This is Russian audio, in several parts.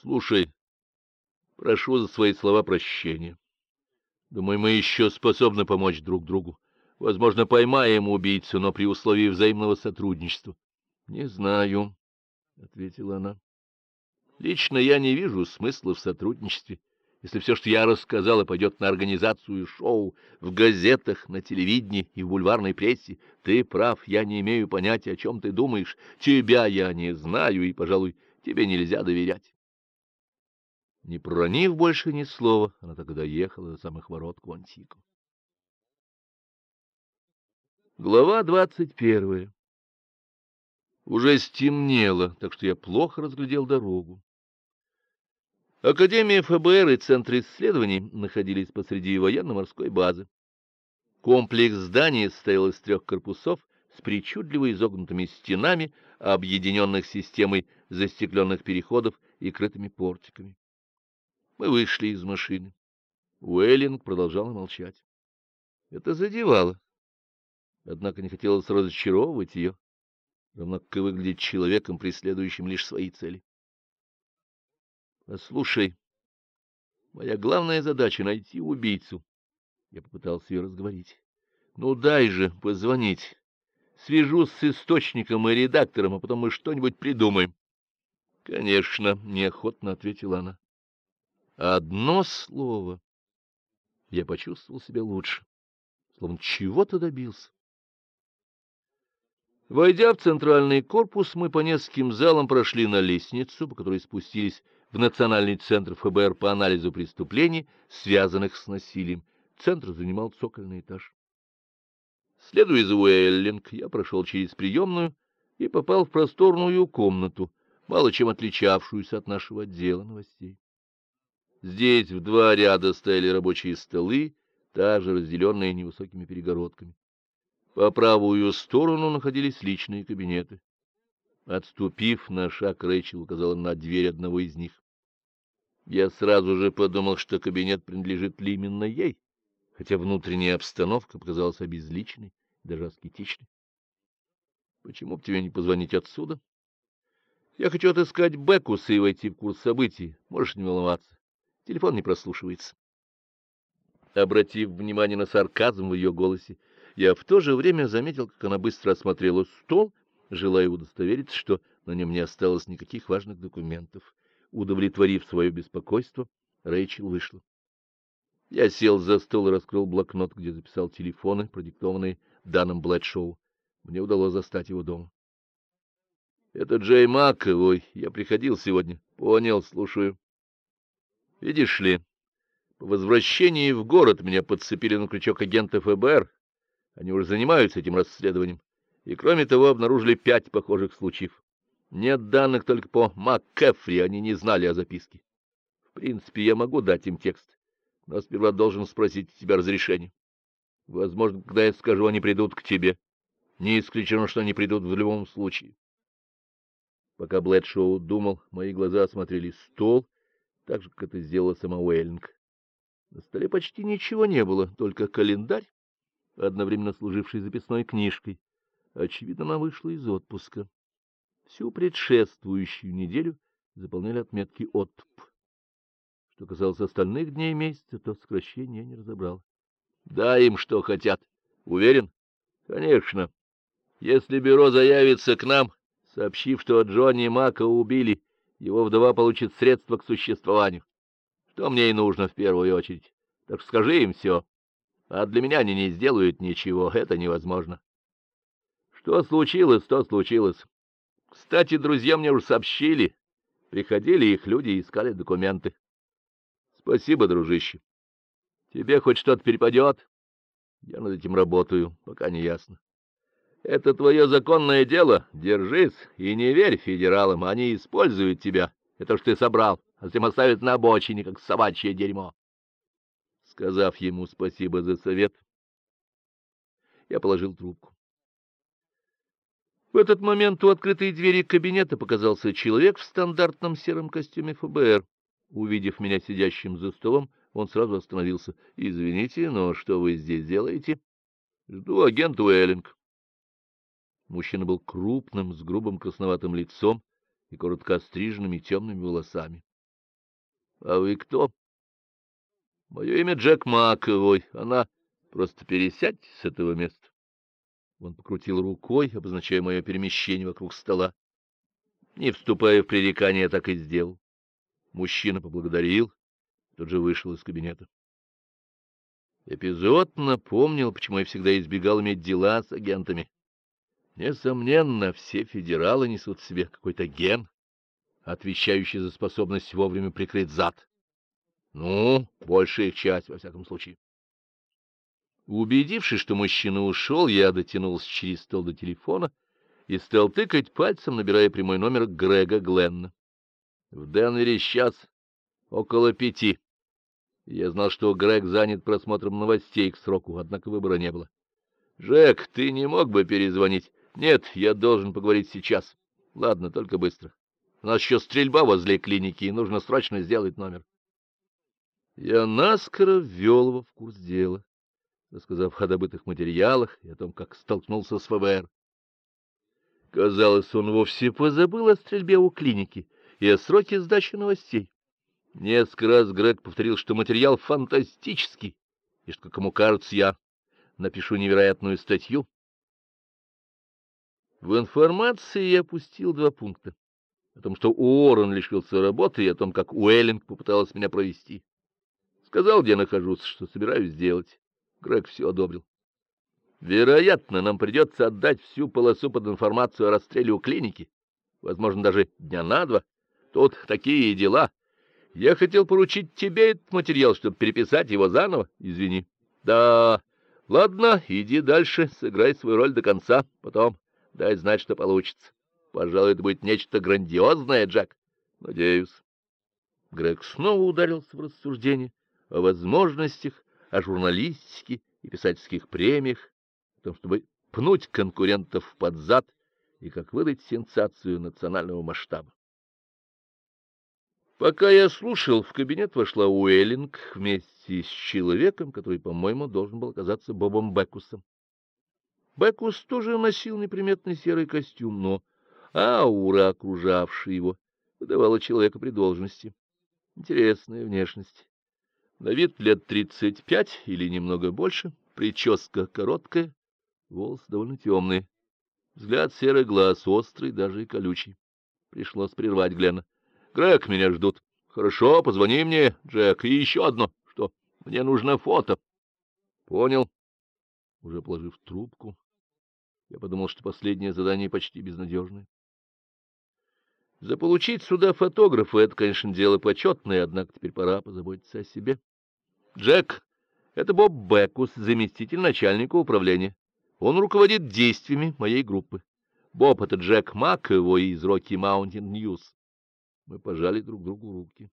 Слушай, прошу за свои слова прощения. Думаю, мы еще способны помочь друг другу. Возможно, поймаем убийцу, но при условии взаимного сотрудничества. — Не знаю, — ответила она. — Лично я не вижу смысла в сотрудничестве, если все, что я рассказала, пойдет на организацию шоу в газетах, на телевидении и в бульварной прессе. Ты прав, я не имею понятия, о чем ты думаешь. Тебя я не знаю, и, пожалуй, тебе нельзя доверять. Не проронив больше ни слова, она тогда ехала до самых ворот к Квантику. Глава двадцать первая Уже стемнело, так что я плохо разглядел дорогу. Академия ФБР и Центр исследований находились посреди военно-морской базы. Комплекс зданий состоял из трех корпусов с причудливо изогнутыми стенами, объединенных системой застекленных переходов и крытыми портиками. Мы вышли из машины. Уэллинг продолжала молчать. Это задевало. Однако не хотелось разочаровывать ее, равно как и выглядеть человеком, преследующим лишь свои цели. Послушай, моя главная задача — найти убийцу. Я попытался ее разговорить. Ну, дай же позвонить. Свяжусь с источником и редактором, а потом мы что-нибудь придумаем. — Конечно, — неохотно ответила она. Одно слово. Я почувствовал себя лучше, словно чего-то добился. Войдя в центральный корпус, мы по нескольким залам прошли на лестницу, по которой спустились в Национальный центр ФБР по анализу преступлений, связанных с насилием. Центр занимал цокольный этаж. Следуя за Уэллинг, я прошел через приемную и попал в просторную комнату, мало чем отличавшуюся от нашего отдела новостей. Здесь в два ряда стояли рабочие столы, также разделенные невысокими перегородками. По правую сторону находились личные кабинеты. Отступив на шаг, Рэйчел указала на дверь одного из них. Я сразу же подумал, что кабинет принадлежит ли именно ей, хотя внутренняя обстановка показалась обезличенной, даже аскетичной. — Почему бы тебе не позвонить отсюда? — Я хочу отыскать Бекуса и войти в курс событий. Можешь не волноваться. Телефон не прослушивается. Обратив внимание на сарказм в ее голосе, я в то же время заметил, как она быстро осмотрела стол, желая удостовериться, что на нем не осталось никаких важных документов. Удовлетворив свое беспокойство, Рэйчел вышла. Я сел за стол и раскрыл блокнот, где записал телефоны, продиктованные Даном Блэдшоу. Мне удалось застать его дома. — Это Джей Маковой. Я приходил сегодня. — Понял, слушаю. Видишь ли, по возвращении в город меня подцепили на крючок агента ФБР. Они уже занимаются этим расследованием. И, кроме того, обнаружили пять похожих случаев. Нет данных только по МакКефри, они не знали о записке. В принципе, я могу дать им текст, но сперва должен спросить тебя разрешение. Возможно, когда я скажу, они придут к тебе. Не исключено, что они придут в любом случае. Пока Блэдшоу думал, мои глаза осмотрели стол, так же, как это сделала сама Уэллинг. На столе почти ничего не было, только календарь, одновременно служивший записной книжкой. Очевидно, она вышла из отпуска. Всю предшествующую неделю заполняли отметки «отп». Что касалось остальных дней месяца, то сокращения не разобрал. Да им что хотят. Уверен? Конечно. Если бюро заявится к нам, сообщив, что Джонни Мака убили, его вдова получит средства к существованию. Что мне и нужно в первую очередь. Так скажи им все. А для меня они не сделают ничего, это невозможно. Что случилось, то случилось. Кстати, друзья мне уже сообщили. Приходили их люди и искали документы. Спасибо, дружище. Тебе хоть что-то перепадет? Я над этим работаю, пока не ясно. Это твое законное дело. Держись и не верь федералам. Они используют тебя. Это ж ты собрал, а затем оставят на обочине, как собачье дерьмо. Сказав ему спасибо за совет, я положил трубку. В этот момент у открытой двери кабинета показался человек в стандартном сером костюме ФБР. Увидев меня сидящим за столом, он сразу остановился. — Извините, но что вы здесь делаете? — Жду агента Уэллинг. Мужчина был крупным, с грубым красноватым лицом и коротко остриженными темными волосами. А вы кто? Мое имя Джек Маковой. Она... Просто пересядьте с этого места. Он покрутил рукой, обозначая мое перемещение вокруг стола. Не вступая в пререкание, так и сделал. Мужчина поблагодарил, тут же вышел из кабинета. Эпизод напомнил, почему я всегда избегал иметь дела с агентами. Несомненно, все федералы несут в себе какой-то ген, отвечающий за способность вовремя прикрыть зад. Ну, большая часть, во всяком случае. Убедившись, что мужчина ушел, я дотянулся через стол до телефона и стал тыкать пальцем, набирая прямой номер Грега Гленна. В Денвере сейчас около пяти. Я знал, что Грег занят просмотром новостей к сроку, однако выбора не было. — Джек, ты не мог бы перезвонить? — Нет, я должен поговорить сейчас. — Ладно, только быстро. У нас еще стрельба возле клиники, и нужно срочно сделать номер. Я наскоро ввел его в курс дела, рассказав о добытых материалах и о том, как столкнулся с ФБР. Казалось, он вовсе позабыл о стрельбе у клиники и о сроке сдачи новостей. Несколько раз Грег повторил, что материал фантастический, и что, как ему кажется, я напишу невероятную статью. В информации я опустил два пункта. О том, что Уоррен лишился работы, и о том, как Уэллинг попыталась меня провести. Сказал, где нахожусь, что собираюсь сделать. Грег все одобрил. Вероятно, нам придется отдать всю полосу под информацию о расстреле у клиники. Возможно, даже дня на два. Тут такие дела. Я хотел поручить тебе этот материал, чтобы переписать его заново. Извини. Да, ладно, иди дальше, сыграй свою роль до конца. Потом дай знать, что получится. Пожалуй, это будет нечто грандиозное, Джек. Надеюсь. Грег снова ударился в рассуждение о возможностях, о журналистике и писательских премиях, о том, чтобы пнуть конкурентов под зад и как выдать сенсацию национального масштаба. Пока я слушал, в кабинет вошла Уэллинг вместе с человеком, который, по-моему, должен был оказаться Бобом Бекусом. Бекус тоже носил неприметный серый костюм, но аура, окружавшая его, выдавала человека при должности. Интересная внешность. На вид лет тридцать пять или немного больше, прическа короткая, волосы довольно темные. Взгляд серый глаз, острый, даже и колючий. Пришлось прервать Глена. — Грег, меня ждут. — Хорошо, позвони мне, Джек. И еще одно. Что? Мне нужно фото. — Понял. Уже положив трубку, я подумал, что последнее задание почти безнадежное. Заполучить сюда фотографа — это, конечно, дело почетное, однако теперь пора позаботиться о себе. Джек — это Боб Бекус, заместитель начальника управления. Он руководит действиями моей группы. Боб — это Джек Маковой из Rocky Mountain News. Мы пожали друг другу руки.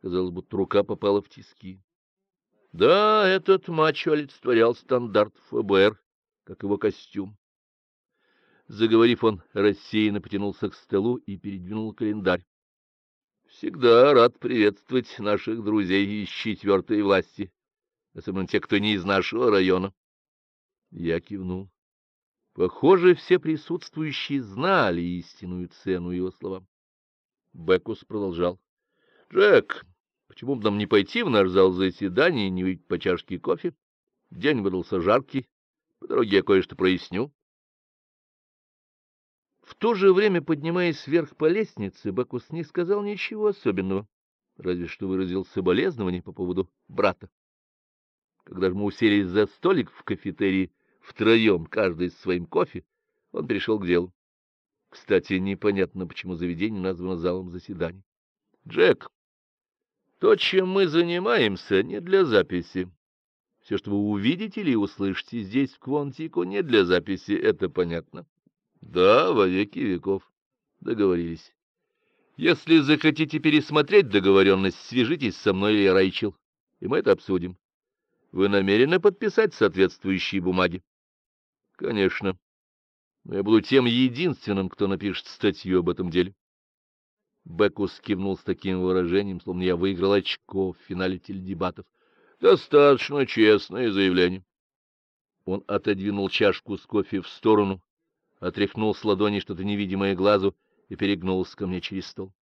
Казалось, будто рука попала в тиски. Да, этот мачо олицетворял стандарт ФБР, как его костюм. Заговорив, он рассеянно потянулся к столу и передвинул календарь. Всегда рад приветствовать наших друзей из четвертой власти, особенно те, кто не из нашего района. Я кивнул. Похоже, все присутствующие знали истинную цену его словам. Бекус продолжал. — Джек, почему бы нам не пойти в наш зал заседаний и не выпить по чашке кофе? День выдался жаркий. По дороге я кое-что проясню. В то же время, поднимаясь вверх по лестнице, Бакус не сказал ничего особенного, разве что выразил соболезнование по поводу брата. Когда же мы уселись за столик в кафетерии втроем, каждый с своим кофе, он перешел к делу. Кстати, непонятно, почему заведение названо залом заседаний. Джек, то, чем мы занимаемся, не для записи. Все, что вы увидите или услышите здесь, в Квонтику, не для записи, это понятно. Да, во веки веков. Договорились. Если захотите пересмотреть договоренность, свяжитесь со мной или и мы это обсудим. Вы намерены подписать соответствующие бумаги? Конечно. Но я буду тем единственным, кто напишет статью об этом деле. Бекус кивнул с таким выражением, словно я выиграл очко в финале теледебатов. Достаточно честное заявление. Он отодвинул чашку с кофе в сторону отряхнул с ладони что-то невидимое глазу и перегнулся ко мне через стол.